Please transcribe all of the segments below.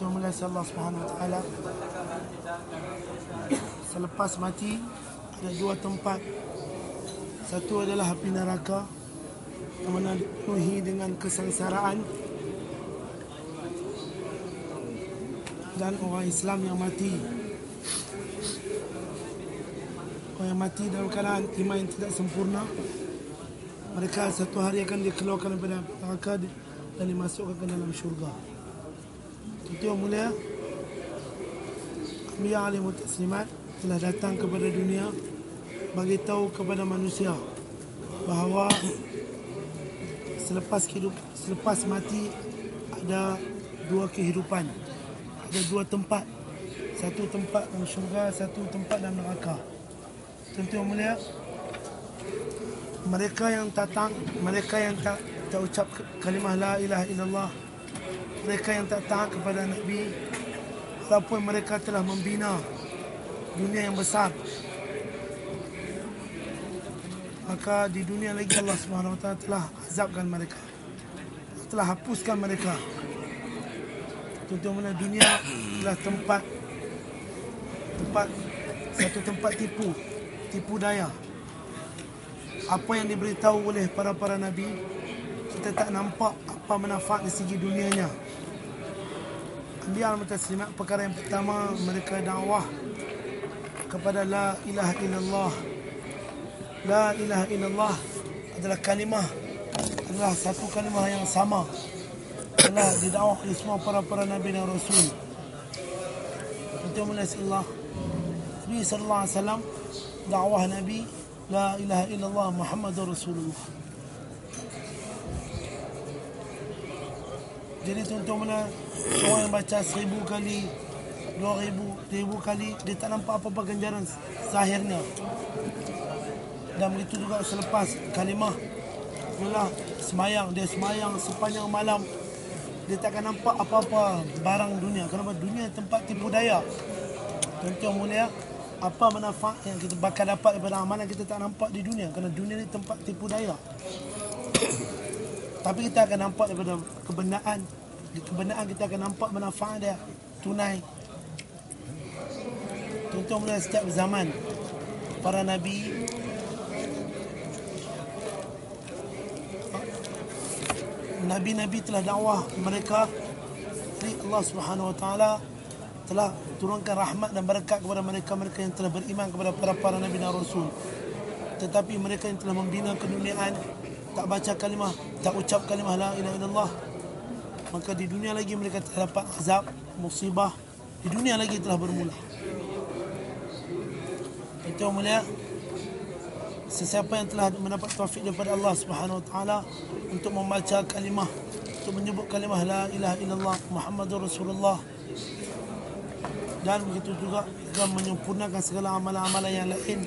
Tuan mulia Allah Subhanahu Wa Taala. Selepas mati ada dua tempat. Satu adalah api neraka yang mana dipenuhi dengan kesengsaraan dan orang Islam yang mati orang yang mati dalam keadaan iman yang tidak sempurna mereka satu hari akan dikeluarkan daripada neraka dan dimasukkan ke dalam syurga itu yang mulia. Ambiya alimut taslimat telah datang kepada dunia bagi tahu kepada manusia bahawa selepas hidup selepas mati ada dua kehidupan ada dua tempat. Satu tempat dalam syurga satu tempat dalam neraka. Tentu yang mulia mereka yang datang mereka yang tak tak ucap kalimah la ilaha illallah mereka yang tak taat kepada nabi walaupun mereka telah membina dunia yang besar. Maka di dunia lagi Allah Subhanahu Wa telah azabkan mereka telah hapuskan mereka. Tentu mana dunia adalah tempat tempat satu tempat tipu tipu daya. Apa yang diberitahu oleh para-para nabi kita tak nampak apa manfaat di segi dunianya Ambil al-Mutaslimat perkara yang pertama mereka dakwah kepada la ilaha illallah la ilaha illallah adalah kalimah adalah satu kalimah yang sama telah didakwah oleh semua para-para nabi dan rasul. Mulai Allah. Nabi sallallahu alaihi wasallam dakwah nabi la ilaha illallah Muhammadur Rasulullah. Jadi tuan-tuan orang yang baca seribu kali, dua ribu, ribu kali, dia tak nampak apa-apa ganjaran zahirnya. Dan begitu juga selepas kalimah, itulah semayang, dia semayang sepanjang malam, dia takkan nampak apa-apa barang dunia. Kenapa? Dunia tempat tipu daya. Tuan-tuan mulia, apa manfaat yang kita bakal dapat daripada amalan kita tak nampak di dunia. Kerana dunia ni tempat tipu daya. Tapi kita akan nampak daripada kebenaran. Kebenaran kita akan nampak manfaat dia. Tunai. Tuan-tuan mulia setiap zaman. Para Nabi nabi-nabi telah dakwah mereka dari Allah Subhanahu Wa Taala telah turunkan rahmat dan berkat kepada mereka-mereka yang telah beriman kepada para para nabi dan rasul. Tetapi mereka yang telah membina keduniaan tak baca kalimah, tak ucap kalimah la ilaha illallah. Maka di dunia lagi mereka telah dapat azab, musibah. Di dunia lagi telah bermula. Itu mulia. Sesiapa yang telah mendapat taufik daripada Allah Subhanahu Wa Taala untuk membaca kalimah untuk menyebut kalimah la ilaha illallah Muhammadur Rasulullah. Dan begitu juga akan menyempurnakan segala amalan-amalan yang lain.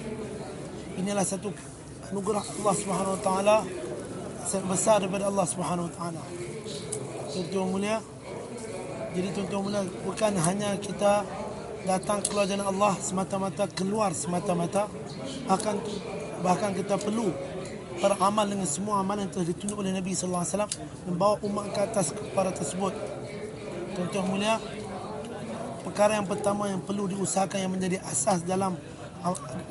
Inilah satu anugerah Allah Subhanahu Wa Taala besar daripada Allah Subhanahu Wa Taala tuan-tuan mulia jadi tuan-tuan mulia bukan hanya kita datang keluar jalan Allah semata-mata keluar semata-mata akan bahkan kita perlu beramal dengan semua amalan yang telah ditunjuk oleh Nabi sallallahu alaihi wasallam membawa umat ke atas kepada tersebut. Tuan-tuan mulia, perkara yang pertama yang perlu diusahakan yang menjadi asas dalam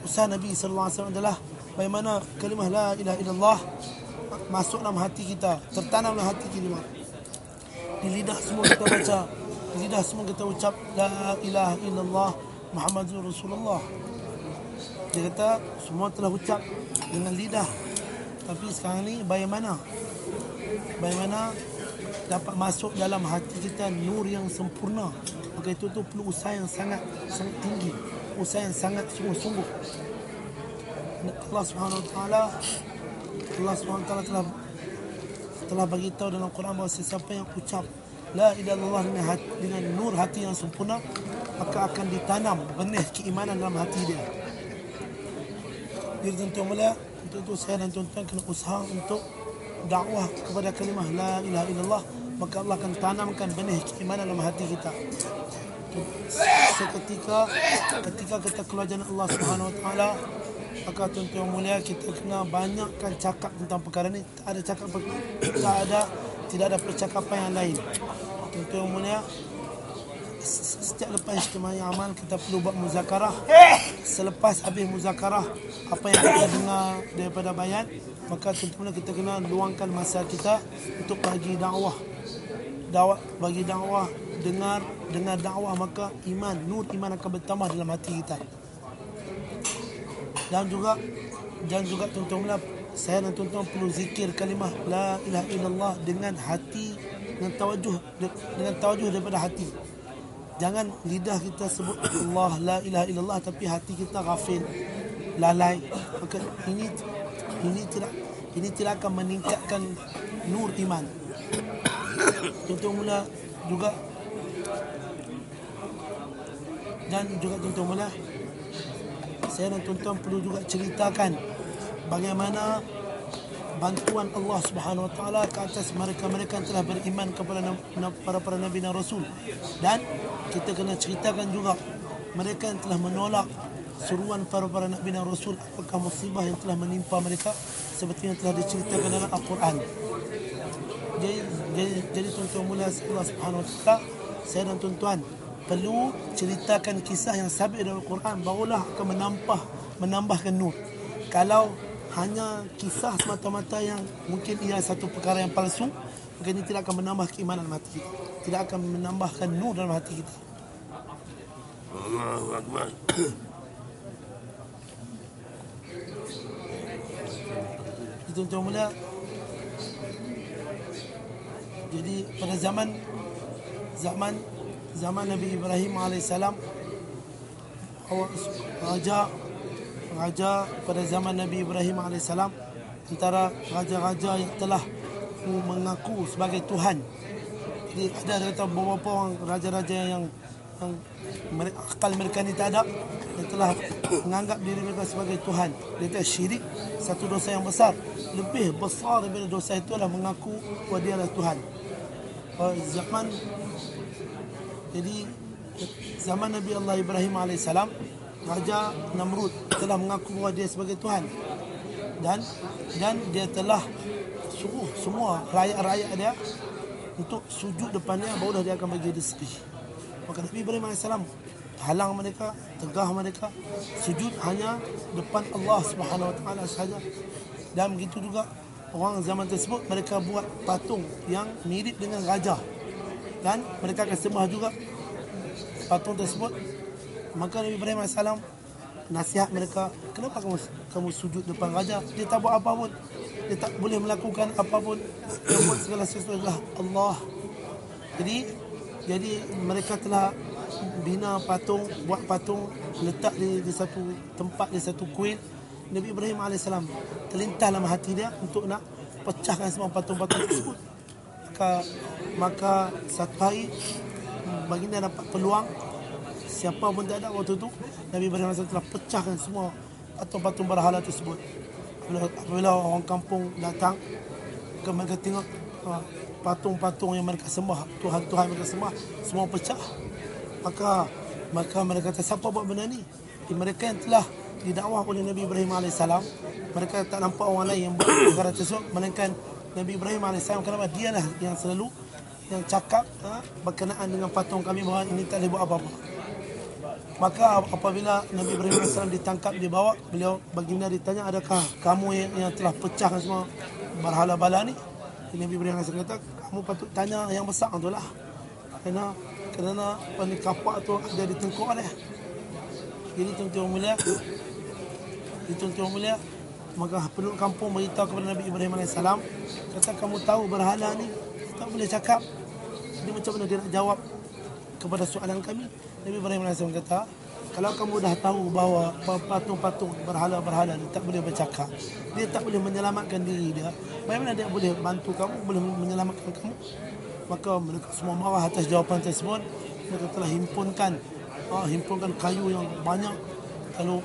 usaha Nabi sallallahu alaihi wasallam adalah bagaimana kalimah la ilaha illallah masuk dalam hati kita, tertanam dalam hati kita. Di lidah semua kita baca, di lidah semua kita ucap la ilaha illallah Muhammadur Rasulullah. Dia kata semua telah ucap dengan lidah. Tapi sekarang ni bagaimana? Bagaimana dapat masuk dalam hati kita nur yang sempurna? Maka itu tu perlu usaha yang sangat sangat tinggi. Usaha yang sangat sungguh-sungguh. Allah Subhanahu Wa Taala Allah Taala telah telah bagi tahu dalam Quran bahawa sesiapa yang ucap la ilaha illallah dengan, dengan nur hati yang sempurna maka akan ditanam benih keimanan dalam hati dia. Jadi tuan-tuan mulia, untuk itu saya dan tuan-tuan kena usaha untuk dakwah kepada kalimah la ilaha illallah maka Allah akan tanamkan benih keimanan dalam hati kita. Seketika ketika kita keluar jalan Allah Subhanahu Wa Taala maka tuan-tuan mulia kita kena banyakkan cakap tentang perkara ni tak ada cakap tak ada tidak ada percakapan yang lain tuan-tuan mulia setiap lepas istimewa amal kita perlu buat muzakarah. Selepas habis muzakarah apa yang kita dengar daripada bayan, maka tentunya kita kena luangkan masa kita untuk bagi dakwah. Dakwah bagi dakwah dengar dengar dakwah maka iman nur iman akan bertambah dalam hati kita. Dan juga dan juga tuan-tuan saya dan tuan-tuan perlu zikir kalimah la ilaha illallah dengan hati dengan tawajuh dengan tawajuh daripada hati. Jangan lidah kita sebut Allah la ilaha illallah tapi hati kita ghafil, lalai. Maka ini ini tidak ini tidak akan meningkatkan nur iman. Tuan-tuan mula juga dan juga tuan-tuan mula saya dan tuan-tuan perlu juga ceritakan bagaimana bantuan Allah Subhanahu Wa Taala ke atas mereka-mereka yang telah beriman kepada para para nabi dan rasul dan kita kena ceritakan juga mereka yang telah menolak seruan para para nabi dan rasul apakah musibah yang telah menimpa mereka seperti yang telah diceritakan dalam Al-Quran. Jadi, jadi, jadi tuan-tuan mulia Allah Subhanahu Wa Taala saya dan tuan-tuan perlu ceritakan kisah yang sabit dalam Al-Quran barulah akan menambah menambahkan nur. Kalau hanya kisah semata-mata yang mungkin ia satu perkara yang palsu maka ini tidak akan menambah keimanan hati kita. Tidak akan menambahkan nur dalam hati kita. Allahu Akbar. Itu tuan mulia jadi pada zaman zaman zaman Nabi Ibrahim alaihissalam raja raja pada zaman Nabi Ibrahim AS antara raja-raja yang telah mengaku sebagai Tuhan. Jadi ada kata beberapa orang raja-raja yang yang akal mereka ni tak ada yang telah menganggap diri mereka sebagai Tuhan. Dia kata syirik satu dosa yang besar. Lebih besar daripada dosa itu adalah mengaku bahawa dia adalah Tuhan. Zaman jadi zaman Nabi Allah Ibrahim alaihissalam Raja Namrud telah mengaku bahawa dia sebagai Tuhan dan dan dia telah suruh semua rakyat-rakyat dia untuk sujud depannya barulah dia akan bagi rezeki. Maka Nabi Ibrahim AS halang mereka, tegah mereka sujud hanya depan Allah Taala sahaja. Dan begitu juga orang zaman tersebut mereka buat patung yang mirip dengan raja. Dan mereka akan sembah juga patung tersebut Maka Nabi Ibrahim AS nasihat mereka, kenapa kamu kamu sujud depan raja? Dia tak buat apa pun. Dia tak boleh melakukan apa pun. Buat segala sesuatu adalah Allah. Jadi jadi mereka telah bina patung, buat patung, letak di, di satu tempat, di satu kuil. Nabi Ibrahim AS terlintas dalam hati dia untuk nak pecahkan semua patung-patung tersebut. Maka, maka satu hari baginda dapat peluang. Siapa pun tak ada waktu tu Nabi Ibrahim AS telah pecahkan semua patung-patung berhala tersebut. Apabila orang kampung datang mereka tengok uh, patung-patung yang mereka sembah Tuhan-Tuhan mereka sembah semua pecah. Maka maka mereka kata siapa buat benda ni? Di mereka yang telah didakwah oleh Nabi Ibrahim AS mereka tak nampak orang lain yang buat perkara tersebut melainkan Nabi Ibrahim AS kenapa dia lah yang selalu yang cakap ha, berkenaan dengan patung kami bahawa ini tak boleh buat apa-apa Maka apabila Nabi Ibrahim AS ditangkap dibawa beliau baginda ditanya adakah kamu yang, yang telah pecahkan semua berhala bala ni? Nabi Ibrahim AS kata kamu patut tanya yang besar tu lah. Kerana kerana pani kapak tu ada di tengkuk dia. Jadi tuan-tuan mulia tuan-tuan mulia Maka penduduk kampung beritahu kepada Nabi Ibrahim AS Kata kamu tahu berhala ni Tak boleh cakap Jadi macam mana dia nak jawab Kepada soalan kami Nabi Ibrahim AS kata, kalau kamu dah tahu bahawa patung-patung berhala-berhala ni tak boleh bercakap, dia tak boleh menyelamatkan diri dia, bagaimana dia boleh bantu kamu, boleh menyelamatkan kamu? Maka mereka semua marah atas jawapan tersebut. Mereka telah himpunkan uh, himpunkan kayu yang banyak lalu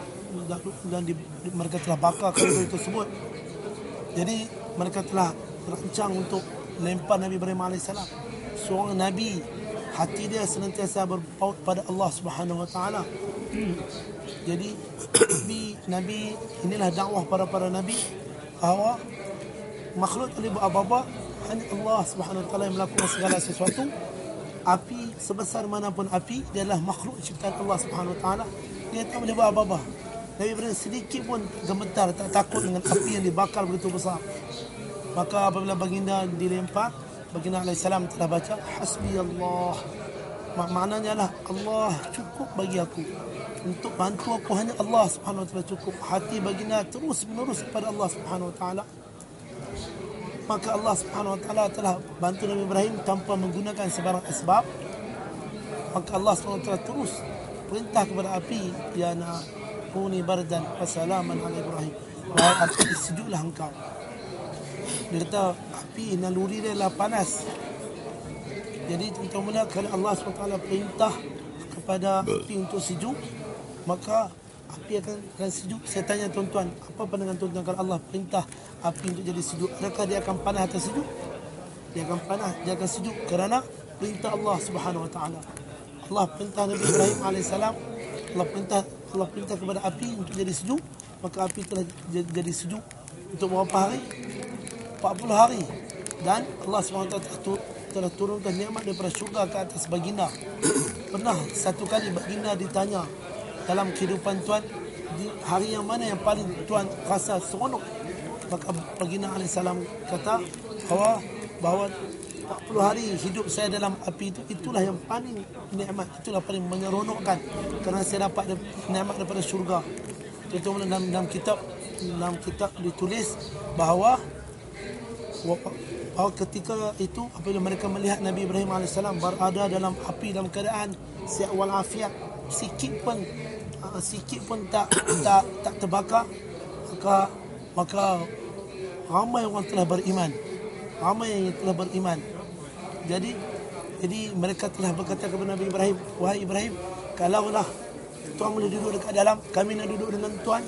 dan di, mereka telah bakar kayu tersebut. Jadi mereka telah rancang untuk lempar Nabi Ibrahim AS. Seorang Nabi hati dia senantiasa berpaut pada Allah Subhanahu Wa Taala. Jadi Nabi, Nabi inilah dakwah para para Nabi bahawa makhluk boleh buat apa-apa hanya Allah Subhanahu Wa Taala yang melakukan segala sesuatu api sebesar manapun api dia adalah makhluk ciptaan Allah Subhanahu Wa Taala. Dia tak boleh buat apa-apa. Nabi Ibrahim sedikit pun gemetar tak takut dengan api yang dibakar begitu besar. Maka apabila baginda dilempar, baginda alaihissalam telah baca hasbi Allah. Mak maknanya lah Allah cukup bagi aku. Untuk bantu aku hanya Allah Subhanahu wa taala cukup. Hati baginda terus menerus kepada Allah Subhanahu wa taala. Maka Allah Subhanahu wa taala telah bantu Nabi Ibrahim tanpa menggunakan sebarang sebab. Maka Allah Subhanahu wa taala terus perintah kepada api ya na kuni bardan wa salaman ala Ibrahim. Wahai api sejuklah engkau. Dia kata api naluri dia adalah panas. Jadi tuan mula kalau Allah SWT perintah kepada api untuk sejuk, maka api akan, akan sejuk. Saya tanya tuan-tuan, apa pandangan tuan-tuan kalau Allah perintah api untuk jadi sejuk? Adakah dia akan panas atau sejuk? Dia akan panas, dia akan sejuk kerana perintah Allah Subhanahu Wa Taala. Allah perintah Nabi Ibrahim AS Allah perintah Allah perintah kepada api untuk jadi sejuk maka api telah jadi sejuk untuk berapa hari 40 hari dan Allah SWT telah turunkan nikmat daripada syurga ke atas baginda. Pernah satu kali baginda ditanya dalam kehidupan tuan di hari yang mana yang paling tuan rasa seronok maka baginda AS kata bahawa 40 hari hidup saya dalam api itu itulah yang paling nikmat itulah paling menyeronokkan kerana saya dapat nikmat daripada syurga. Contohnya dalam, dalam kitab dalam kitab ditulis bahawa bahawa ketika itu apabila mereka melihat Nabi Ibrahim AS berada dalam api dalam keadaan sihat walafiat sikit pun uh, sikit pun tak tak tak terbakar maka maka ramai orang telah beriman ramai yang telah beriman jadi jadi mereka telah berkata kepada Nabi Ibrahim wahai Ibrahim kalaulah tuan boleh duduk dekat dalam kami nak duduk dengan tuan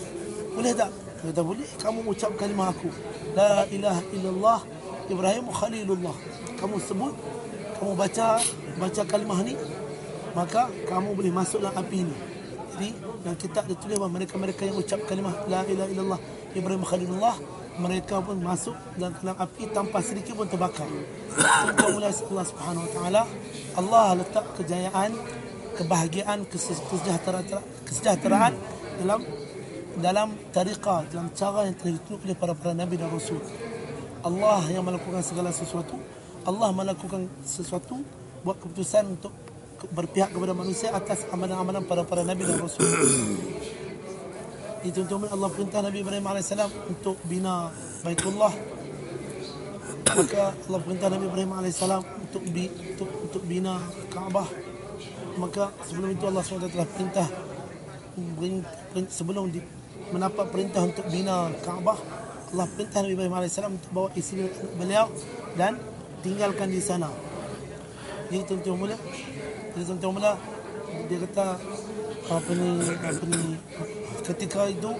boleh tak kata boleh kamu ucap kalimah aku la ilaha illallah Ibrahim Khalilullah. Kamu sebut, kamu baca baca kalimah ni, maka kamu boleh masuk dalam api ni. Jadi dalam kitab dia tulis bahawa mereka-mereka yang ucap kalimah La ilaha illallah Ibrahim Khalilullah mereka pun masuk dalam, dalam api tanpa sedikit pun terbakar. Tanpa mulai Allah Subhanahu Wa Taala, Allah letak kejayaan, kebahagiaan, kesejahteraan, kesejahteraan dalam dalam tariqah, dalam cara yang telah ditulis oleh para para nabi dan rasul. Allah yang melakukan segala sesuatu Allah melakukan sesuatu buat keputusan untuk berpihak kepada manusia atas amalan-amalan para para nabi dan rasul. Itu untuk Allah perintah Nabi Ibrahim AS untuk bina Baitullah. Maka Allah perintah Nabi Ibrahim AS untuk, bi, untuk, untuk bina Kaabah. Maka sebelum itu Allah SWT telah perintah sebelum di, mendapat perintah untuk bina Kaabah Allah perintah Nabi Ibrahim AS untuk bawa isteri beliau dan tinggalkan di sana. Jadi tuan-tuan mula, jadi tuan-tuan mula, dia kata apa ni, apa ni, ketika itu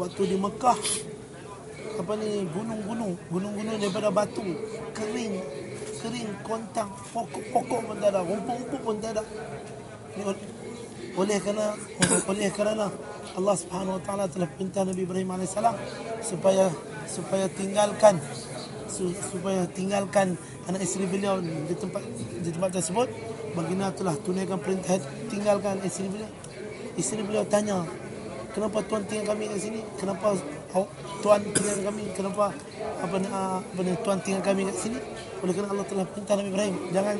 waktu di Mekah, apa ni, gunung-gunung, gunung-gunung daripada batu, kering, kering, kontang, pokok-pokok pun tak ada, rumput-rumput pun tak ada. Oleh kerana, oleh kerana Allah Subhanahu Wa Taala telah perintah Nabi Ibrahim AS supaya supaya tinggalkan supaya tinggalkan anak isteri beliau di tempat di tempat tersebut baginda telah tunaikan perintah tinggalkan isteri beliau isteri beliau tanya kenapa tuan tinggal kami di sini? Kenapa tuan tinggal kami? Kenapa apa ni ah, apa ni tuan tinggal kami di sini? Oleh kerana Allah telah perintah Nabi Ibrahim jangan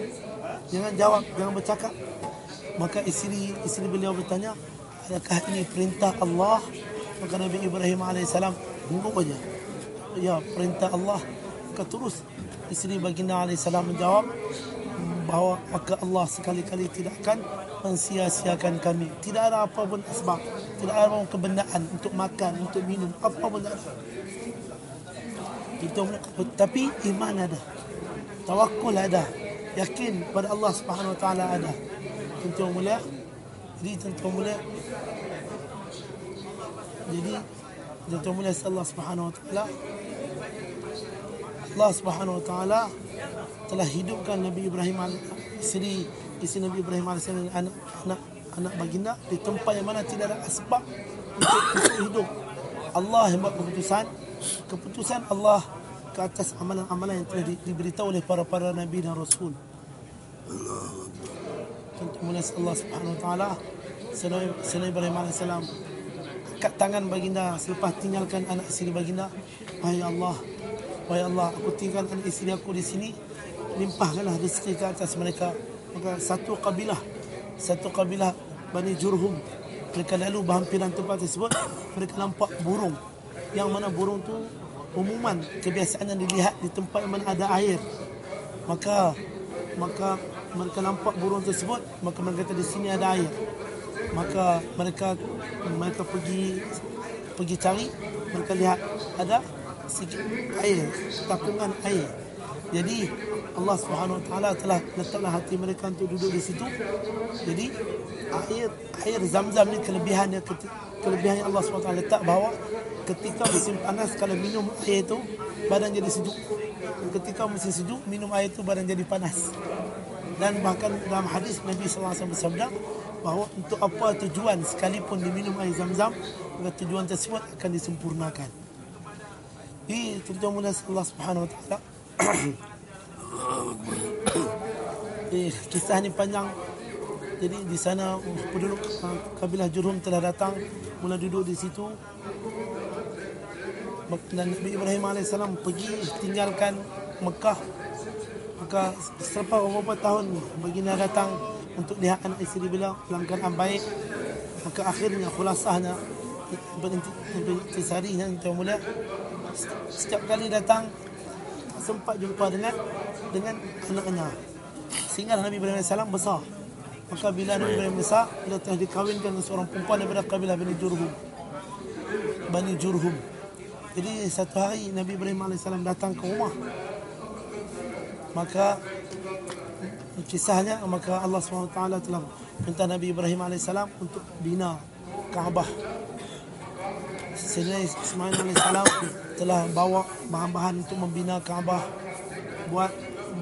jangan jawab jangan bercakap. Maka isteri isteri beliau bertanya adakah ini perintah Allah? Maka Nabi Ibrahim alaihissalam tunggu aja ya perintah Allah. Maka terus isteri baginda alaihissalam menjawab bahawa maka Allah sekali-kali tidak akan mensia-siakan kami. Tidak ada apa pun sebab tidak ada pun kebenaran untuk makan untuk minum apa pun tak ada. Itu tapi iman ada. Tawakul ada. Yakin pada Allah Subhanahu wa taala ada. Tentu mulia jadi tentu mulia jadi tentu mulia Allah Subhanahu wa taala Allah Subhanahu Wa Taala telah hidupkan Nabi Ibrahim isteri isteri Nabi Ibrahim AS anak anak anak baginda di tempat yang mana tidak ada asbab untuk, untuk hidup. Allah yang buat keputusan keputusan Allah ke atas amalan-amalan yang telah di, diberitahu oleh para para nabi dan rasul. Allah kemuliaan Allah Subhanahu Wa Taala Sayyidina Ibrahim alaihissalam angkat tangan baginda selepas tinggalkan anak isteri baginda wahai Allah wahai Allah aku tinggal anak isteri aku di sini limpahkanlah rezeki ke atas mereka. Maka satu kabilah satu kabilah Bani Jurhum mereka lalu berhampiran tempat tersebut. Mereka nampak burung. Yang mana burung tu umuman kebiasaan yang dilihat di tempat yang mana ada air. Maka maka mereka nampak burung tersebut maka mereka kata di sini ada air. Maka mereka mereka pergi pergi cari mereka lihat ada sikit air tapungan air jadi Allah Subhanahu Wa Taala telah letaklah hati mereka untuk duduk di situ. Jadi air air zam-zam ni kelebihan yang kelebihan yang Allah SWT letak bahawa ketika musim panas kalau minum air itu badan jadi sejuk. Ketika musim sejuk minum air itu badan jadi panas. Dan bahkan dalam hadis Nabi SAW bersabda bahawa untuk apa tujuan sekalipun diminum air zam-zam maka tujuan tersebut akan disempurnakan. Ini tujuan Allah Subhanahu Wa Taala eh, kisah ni panjang. Jadi di sana penduduk kabilah Jurhum telah datang. Mula duduk di situ. Dan Nabi Ibrahim AS pergi tinggalkan Mekah. Maka selepas beberapa tahun baginda datang untuk lihat anak isteri beliau. Dalam keadaan baik. Maka akhirnya khulasahnya berintisari yang tuan mulia. Setiap kali datang sempat jumpa dengan dengan anak-anak sehingga Nabi Ibrahim AS besar. Maka bila Nabi Ibrahim besar bila telah dikawinkan dengan seorang perempuan daripada kabilah Bani Jurhum. Bani Jurhum. Jadi satu hari Nabi Ibrahim AS datang ke rumah. Maka kisahnya maka Allah SWT telah minta Nabi Ibrahim AS untuk bina Kaabah Sayyidina Ismail AS telah bawa bahan-bahan untuk membina Kaabah buat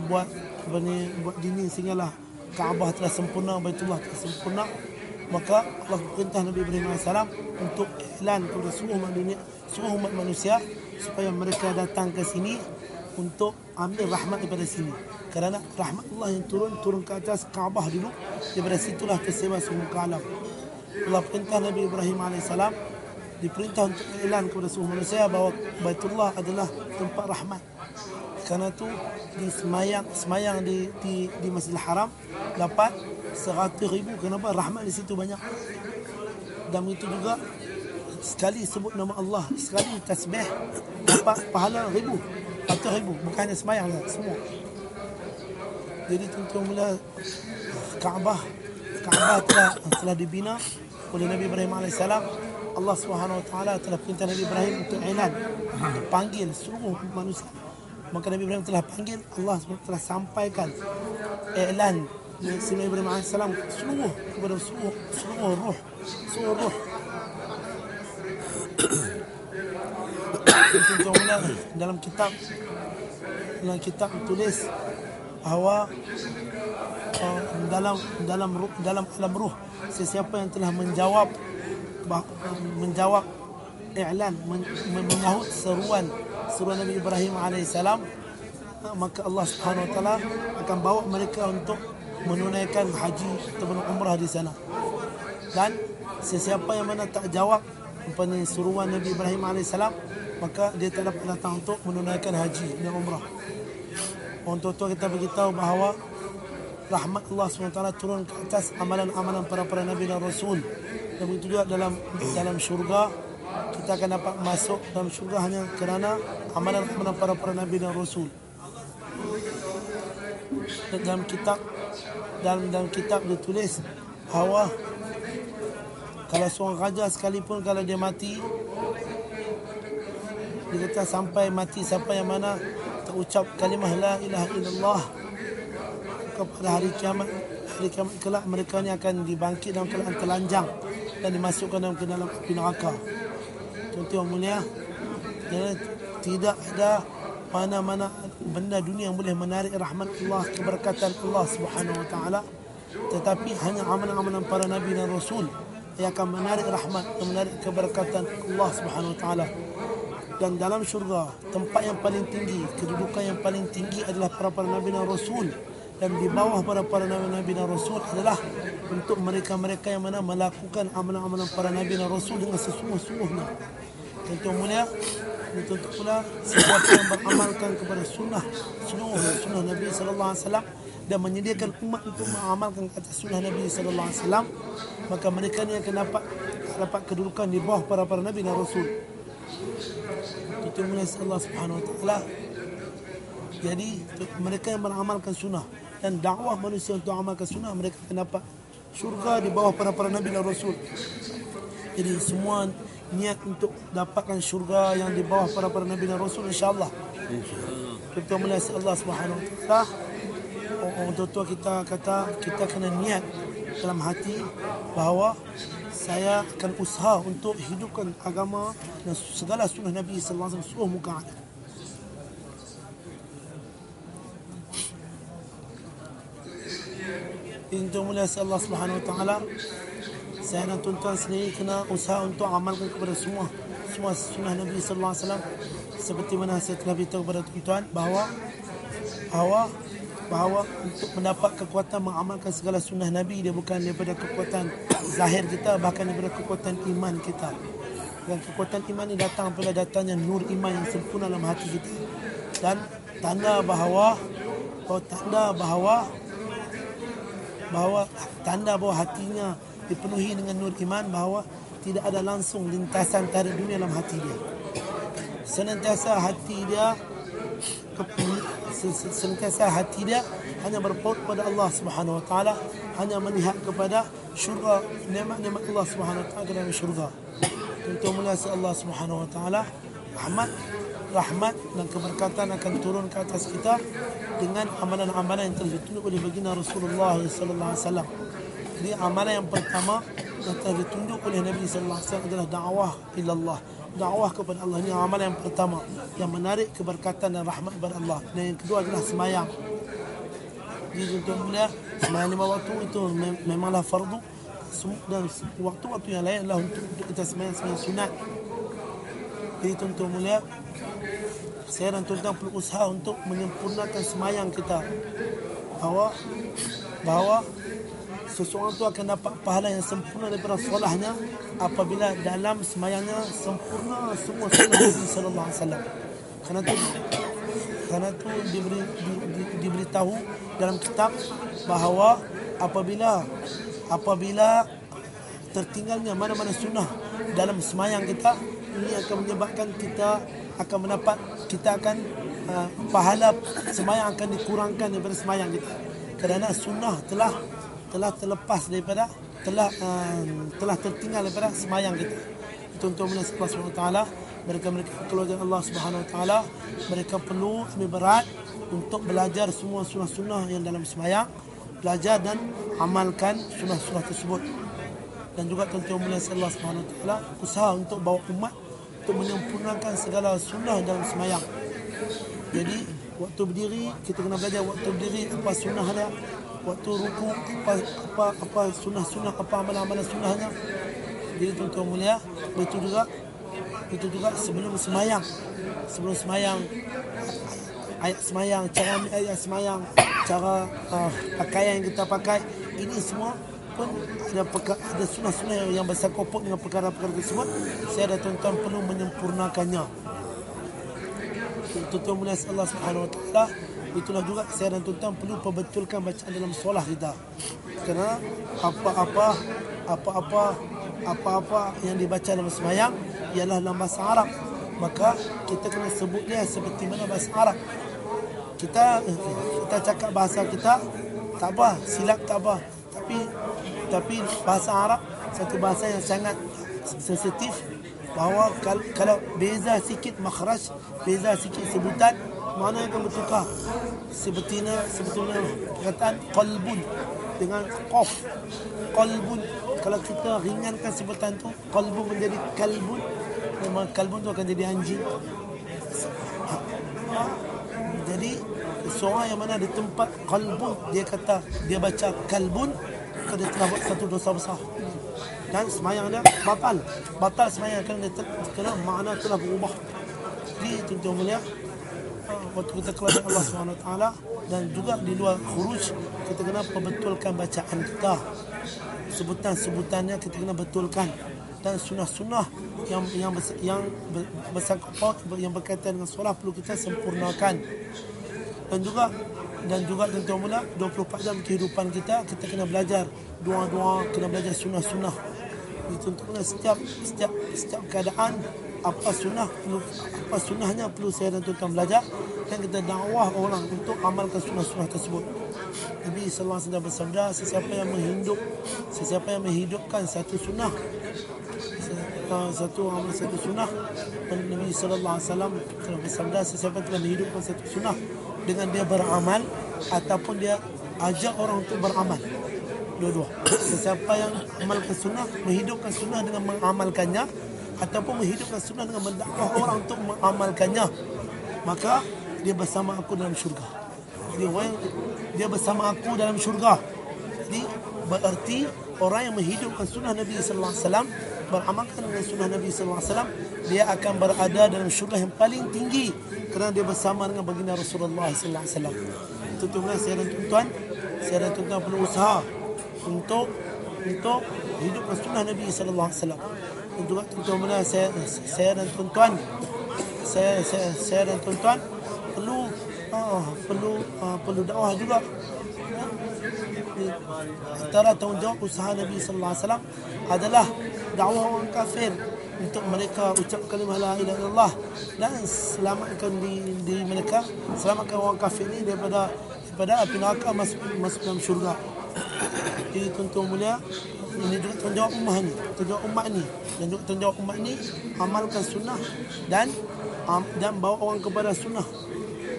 buat apa ni buat dini sehinggalah Kaabah telah sempurna Baitullah telah sempurna maka Allah perintah Nabi Ibrahim AS untuk iklan kepada seluruh umat dunia seluruh umat manusia supaya mereka datang ke sini untuk ambil rahmat daripada sini. Kerana rahmat Allah yang turun turun ke atas Kaabah dulu daripada situlah tersebar semua alam. Allah perintah Nabi Ibrahim AS diperintah untuk iklan kepada semua manusia bahawa Baitullah adalah tempat rahmat. Kerana tu di semayang semayang di di, di Masjidil Haram dapat seratus ribu. Kenapa? Rahmat di situ banyak. Dan itu juga sekali sebut nama Allah sekali tasbih dapat pahala ribu ratus ribu. Bukan hanya semayang lah, semua. Jadi tuan-tuan mula Kaabah Kaabah telah, telah dibina oleh Nabi Ibrahim AS Allah Taala telah perintah Nabi Ibrahim untuk ilan panggil seluruh manusia. Maka Nabi Ibrahim telah panggil Allah telah sampaikan iklan Nabi Ibrahim AS seluruh kepada seluruh, seluruh ruh seluruh ruh. Tuan dalam kitab dalam kitab tulis bahawa uh, dalam dalam dalam alam ruh. Sesiapa yang telah menjawab menjawab i'lan men, menyahut seruan seruan Nabi Ibrahim alaihissalam maka Allah Subhanahu wa taala akan bawa mereka untuk menunaikan haji atau umrah di sana. Dan sesiapa yang mana tak jawab apa ni suruhan Nabi Ibrahim AS maka dia tak dapat datang untuk menunaikan haji dan umrah. Untuk itu kita beritahu bahawa rahmat Allah SWT turun ke atas amalan-amalan para-para Nabi dan Rasul. Dan begitu juga dalam dalam syurga kita akan dapat masuk dalam syurga hanya kerana amalan-amalan para-para Nabi dan Rasul. Dalam kitab dalam dalam kitab ditulis bahawa kalau seorang raja sekalipun kalau dia mati dia kata sampai mati siapa yang mana terucap kalimah la ilaha illallah kepada hari kiamat hari kiamat kelak mereka ni akan dibangkit dalam keadaan telanjang dan dimasukkan dalam ke dalam api neraka. Tuan-tuan mulia tidak ada mana-mana benda dunia yang boleh menarik rahmat Allah keberkatan Allah Subhanahu wa taala tetapi hanya amalan-amalan para nabi dan rasul yang akan menarik rahmat dan menarik keberkatan Allah Subhanahu Wa Taala. Dan dalam syurga tempat yang paling tinggi kedudukan yang paling tinggi adalah para para nabi dan rasul dan di bawah para para nabi-nabi dan rasul adalah untuk mereka-mereka yang mana melakukan amalan-amalan para nabi dan rasul dengan sesungguh-sungguhnya. Tentu mulia itu pula siapa yang beramalkan kepada sunnah sunnah sunnah Nabi sallallahu alaihi wasallam dan menyediakan umat untuk mengamalkan kata sunnah Nabi sallallahu alaihi wasallam maka mereka ni akan dapat dapat kedudukan di bawah para para nabi dan rasul. Itu mulia Allah Subhanahu wa taala. Jadi mereka yang beramalkan sunnah dan dakwah manusia untuk amalkan sunnah mereka akan dapat syurga di bawah para para nabi dan rasul. Jadi semua niat untuk dapatkan syurga yang di bawah para para nabi dan rasul insyaallah. Kita mulia Allah Subhanahu wa. Orang tua kita kata kita kena niat dalam hati bahawa saya akan usaha untuk hidupkan agama dan segala sunnah Nabi sallallahu alaihi wasallam seluruh muka Untuk mulia Allah Subhanahu wa taala. Saya dan tuan-tuan sendiri kena usaha untuk amalkan kepada semua semua sunnah Nabi sallallahu alaihi wasallam. Seperti mana saya telah beritahu kepada tuan-tuan bahawa bahawa bahawa untuk mendapat kekuatan mengamalkan segala sunnah Nabi dia bukan daripada kekuatan zahir kita bahkan daripada kekuatan iman kita. Dan kekuatan iman ini datang pada datangnya nur iman yang sempurna dalam hati kita. Dan tanda bahawa oh, tanda bahawa bahawa tanda bahawa hatinya dipenuhi dengan nur iman bahawa tidak ada langsung lintasan antara dunia dalam hati dia. Senantiasa hati dia senantiasa hati dia hanya berpaut pada Allah Subhanahu wa taala, hanya melihat kepada syurga, nikmat-nikmat Allah Subhanahu wa taala dalam syurga. Untuk mulia Allah Subhanahu wa taala, rahmat rahmat dan keberkatan akan turun ke atas kita dengan amalan-amalan yang telah ditunjuk oleh baginda Rasulullah sallallahu alaihi wasallam. Jadi amalan yang pertama yang telah ditunjuk oleh Nabi sallallahu alaihi wasallam adalah dakwah ila Allah. Dakwah kepada Allah ini amalan yang pertama yang menarik keberkatan dan rahmat kepada Allah. Dan yang kedua adalah semayang. Jadi untuk mulia semayang lima waktu itu memanglah fardu dan waktu-waktu yang lain adalah untuk, kita semayang semayang sunat. Jadi tuan mulia saya dan tuan-tuan perlu usaha untuk menyempurnakan semayang kita. Bahawa bahawa seseorang itu akan dapat pahala yang sempurna daripada solahnya apabila dalam semayangnya sempurna semua sunnah Nabi sallallahu alaihi wasallam. Karena itu karena itu diberi di, di, diberitahu dalam kitab bahawa apabila apabila tertinggalnya mana-mana sunnah dalam semayang kita ini akan menyebabkan kita akan mendapat kita akan uh, pahala semayang akan dikurangkan daripada semayang kita. Kerana sunnah telah telah terlepas daripada telah uh, telah tertinggal daripada semayang kita. Itu untuk Allah Subhanahu taala. Mereka mereka keluarga Allah Subhanahu taala. Mereka perlu ambil berat untuk belajar semua sunnah-sunnah yang dalam semayang. Belajar dan amalkan sunnah-sunnah tersebut. Dan juga tentu mulia Allah Subhanahu taala usaha untuk bawa umat untuk menyempurnakan segala sunnah dalam semayang. Jadi waktu berdiri kita kena belajar waktu berdiri apa sunnah dia waktu ruku apa apa apa sunnah-sunnah apa amalan-amalan sunnahnya jadi tuan-tuan mulia itu juga itu juga sebelum semayang sebelum semayang ayat semayang cara ayat semayang cara uh, pakaian yang kita pakai ini semua pun ada perkara, ada sunnah-sunnah yang kopok dengan perkara-perkara tersebut saya dan tuan-tuan perlu menyempurnakannya. Tuan-tuan mulia Allah Subhanahu wa taala itulah juga saya dan tuan-tuan perlu perbetulkan bacaan dalam solah kita. Kerana apa-apa apa-apa apa-apa yang dibaca dalam semayang ialah dalam bahasa Arab. Maka kita kena sebut dia seperti mana bahasa Arab. Kita kita cakap bahasa kita tak apa silap tak apa. Tapi tapi bahasa Arab satu bahasa yang sangat sensitif bahawa kalau, kalau beza sikit makhraj beza sikit sebutan mana yang akan bertukar sebetulnya sebetulnya perkataan qalbun dengan qaf. Qalbun kalau kita ringankan sebutan tu qalbun menjadi kalbun memang kalbun tu akan jadi anjing. Jadi seorang yang mana di tempat qalbun dia kata dia baca kalbun dia telah buat satu dosa besar. Dan semayang dia batal. Batal semayang. Kerana, kerana makna telah berubah. Jadi tuan-tuan mulia waktu kita keluar Allah Taala dan juga di luar khuruj kita kena perbetulkan bacaan kita. Sebutan-sebutannya kita kena betulkan. Dan sunnah-sunnah yang yang yang paut yang berkaitan dengan solat perlu kita sempurnakan. Dan juga dan juga tentu mula 24 jam kehidupan kita kita kena belajar doa-doa kena belajar sunnah-sunnah. Mula setiap setiap setiap keadaan apa sunnah perlu apa sunnahnya perlu saya dan tuan belajar. Dan kita dakwah orang untuk amalkan sunnah-sunnah tersebut. Nabi wasallam bersabda sesiapa yang menghidup sesiapa yang menghidupkan satu sunnah satu amal satu sunnah Nabi wasallam telah bersabda sesiapa telah menghidupkan satu sunnah dengan dia beramal ataupun dia ajak orang untuk beramal. Dua-dua. Sesiapa yang amalkan sunnah menghidupkan sunnah dengan mengamalkannya ataupun menghidupkan sunnah dengan mendakwah orang untuk mengamalkannya maka dia bersama aku dalam syurga. Jadi orang dia bersama aku dalam syurga. Jadi berarti orang yang menghidupkan sunnah Nabi sallallahu alaihi wasallam beramalkan dengan sunnah Nabi wasallam dia akan berada dalam syurga yang paling tinggi kerana dia bersama dengan baginda Rasulullah wasallam. Tuan-tuan saya dan tuan-tuan, saya dan tuan-tuan perlu usaha untuk untuk hidupkan sunnah Nabi. Dan juga tuan-tuan saya saya dan tuan-tuan saya saya saya dan tuan-tuan perlu ah, perlu ah, perlu dakwah juga antara tanggungjawab usaha Nabi wasallam adalah dakwah orang kafir untuk mereka ucap kalimah la ilaha illallah dan selamatkan di, di mereka selamatkan orang kafir ini daripada daripada api neraka masuk masuk dalam syurga. Jadi tuan-tuan mulia ini juga tanggungjawab ummah ni, tanggungjawab umat ni dan juga tanggungjawab umat ni amalkan sunnah dan dan bawa orang kepada sunnah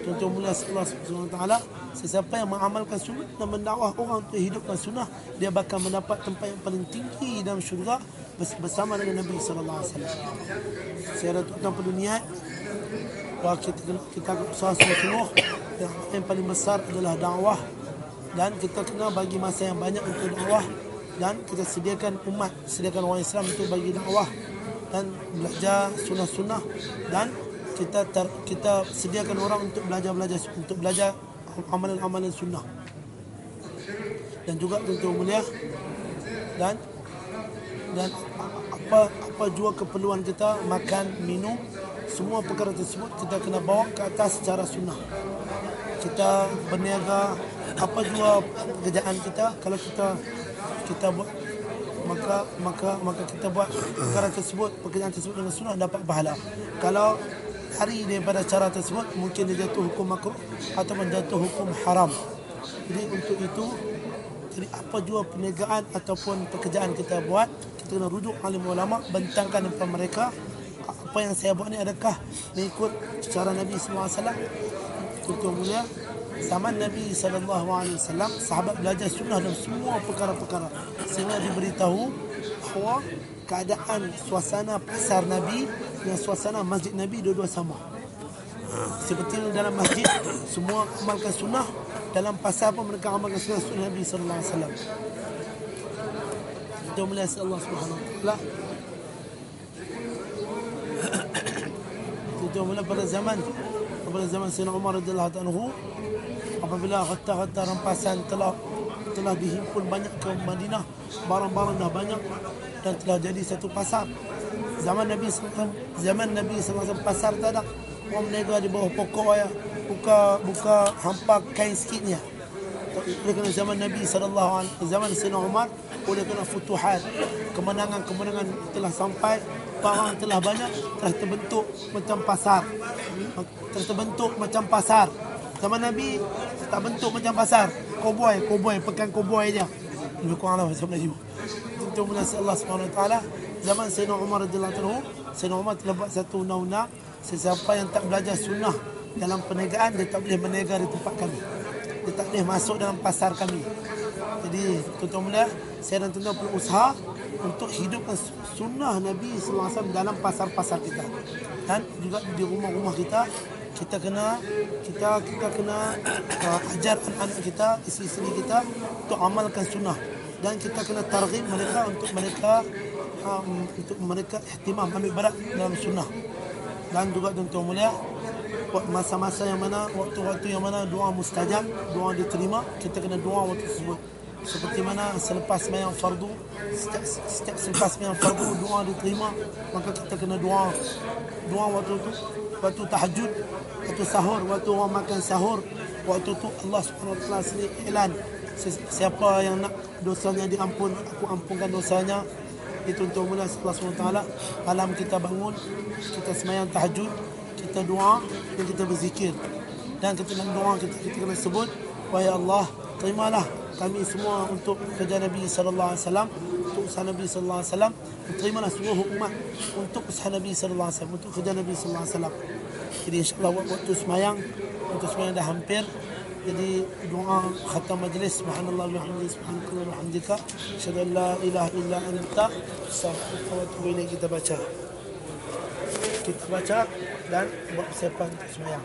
Tuan-tuan mulia Allah Subhanahu Taala Sesiapa yang mengamalkan sunnah dan mendakwah orang untuk hidupkan sunnah Dia bakal mendapat tempat yang paling tinggi dalam syurga bers- Bersama dengan Nabi Sallallahu Alaihi Wasallam. Saya dan tuan-tuan perlu niat Bahawa kita, kita usaha sungguh-sungguh. Yang yang paling besar adalah dakwah. Dan kita kena bagi masa yang banyak untuk dakwah. Dan kita sediakan umat Sediakan orang Islam untuk bagi dakwah. Dan belajar sunnah-sunnah. Dan kita ter, kita sediakan orang untuk belajar-belajar untuk belajar amalan-amalan sunnah. Dan juga tentu mulia dan dan apa apa jua keperluan kita makan minum semua perkara tersebut kita kena bawa ke atas secara sunnah. Kita berniaga apa jua pekerjaan kita kalau kita kita buat maka maka maka kita buat perkara tersebut pekerjaan tersebut dengan sunnah dapat pahala. Kalau lari daripada cara tersebut mungkin dia jatuh hukum makruh atau jatuh hukum haram. Jadi untuk itu jadi apa jua perniagaan ataupun pekerjaan kita buat kita kena rujuk alim ulama bentangkan depan mereka apa yang saya buat ni adakah mengikut cara Nabi alaihi wasallam? Tuan mulia zaman Nabi wasallam sahabat belajar sunnah dalam semua perkara-perkara. Sehingga diberitahu bahawa keadaan suasana pasar Nabi dengan suasana masjid Nabi dua-dua sama. Seperti dalam masjid semua amalkan sunnah dalam pasar pun mereka amalkan sunnah, sunnah Nabi sallallahu alaihi wasallam. Mulia Allah Subhanahu wa taala. Kita mulia pada zaman pada zaman Sayyidina Umar radhiyallahu anhu apabila harta-harta rampasan telah telah dihimpun banyak ke Madinah. Barang-barang dah banyak dan telah jadi satu pasar. Zaman Nabi SAW zaman Nabi SAW pasar tak ada. Orang berniaga di bawah pokok ya buka buka hampa kain sikitnya. Oleh kerana zaman Nabi sallallahu alaihi zaman Sayyidina Umar oleh kerana futuhat kemenangan-kemenangan telah sampai barang telah banyak telah terbentuk macam pasar. Telah terbentuk macam pasar zaman Nabi tak bentuk macam pasar. Koboi koboi pekan koboi je. Lebih kurang lah bahasa Melayu itu menasih Allah Taala zaman Sayyidina Umar anhu Sayyidina Umar telah buat satu undang-undang sesiapa yang tak belajar sunnah dalam perniagaan dia tak boleh berniaga di tempat kami. Dia tak boleh masuk dalam pasar kami. Jadi tuan-tuan mulia saya dan tuan-tuan perlu usaha untuk hidupkan sunnah Nabi SAW dalam pasar-pasar kita. Dan juga di rumah-rumah kita kita kena kita kita kena uh, ajar anak-anak kita isteri-isteri kita untuk amalkan sunnah dan kita kena targhib mereka untuk mereka um, untuk mereka ihtimam ambil berat dalam sunnah dan juga tuan-tuan mulia masa-masa yang mana waktu-waktu yang mana doa mustajab, doa diterima, kita kena doa waktu tersebut. Seperti mana selepas sembahyang fardu, setiap, setiap selepas sembahyang fardu doa diterima, maka kita kena doa. Doa waktu itu, waktu tahajud, waktu sahur, waktu orang makan sahur, waktu itu Allah SWT sendiri iklan siapa yang nak dosanya diampun, aku ampunkan dosanya. Itu untuk mula Allah SWT malam kita bangun kita semayang tahajud kita doa dan kita berzikir. Dan kita dalam doa kita, kita kena sebut wahai Allah terimalah kami semua untuk kerja Nabi sallallahu alaihi wasallam untuk usaha Nabi sallallahu alaihi wasallam. Terimalah seluruh umat untuk usaha Nabi sallallahu alaihi wasallam untuk kerja Nabi sallallahu alaihi wasallam. Jadi insyaallah waktu semayang waktu semayang dah hampir. Jadi doa khatam majlis subhanallah wa bihamdihi subhanakallah wa bihamdika. Asyhadu an la ilaha illa anta astaghfiruka wa atubu ilaik kita baca. Kita baca dan buat persiapan untuk semayang